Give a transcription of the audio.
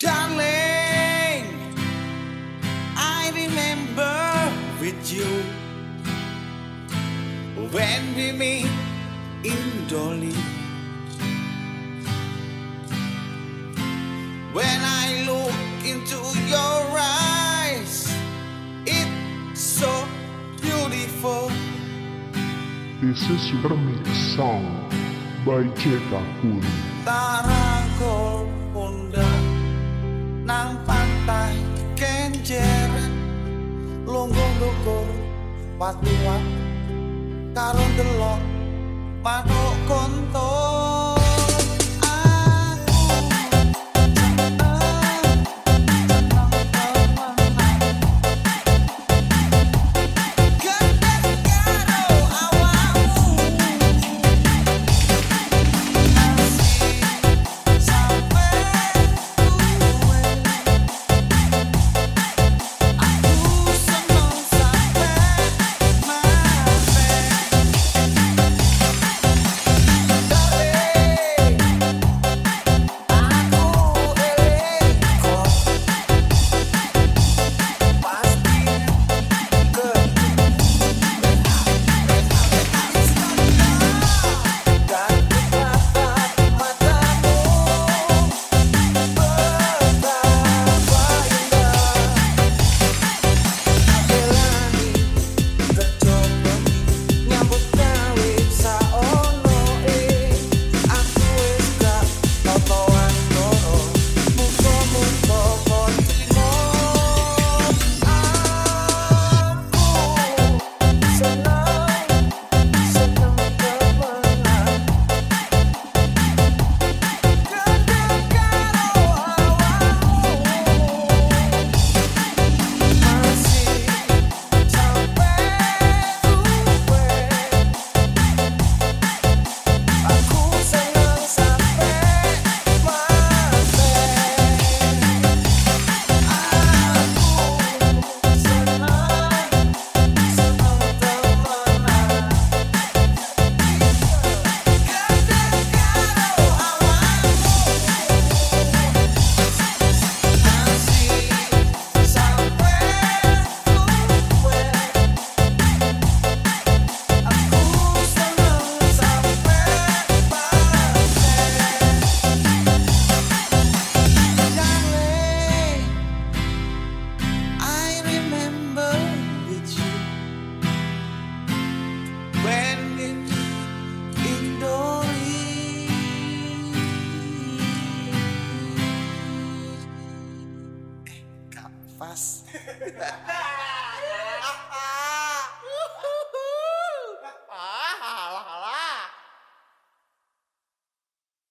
Darling, I remember with you when we meet in Dolly. When I look into your eyes, it's so beautiful. This is remix song by Jeka Kun. pas liwat karo delok manut nafas.